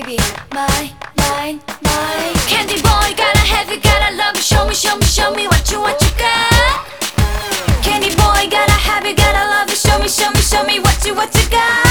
baby, my, mine, mine. Candy boy, gotta have it, gotta love it. Show me, show me, show me what you, what you got. Candy boy, gotta have it, gotta love it. Show me, show me, show me what you, what you got.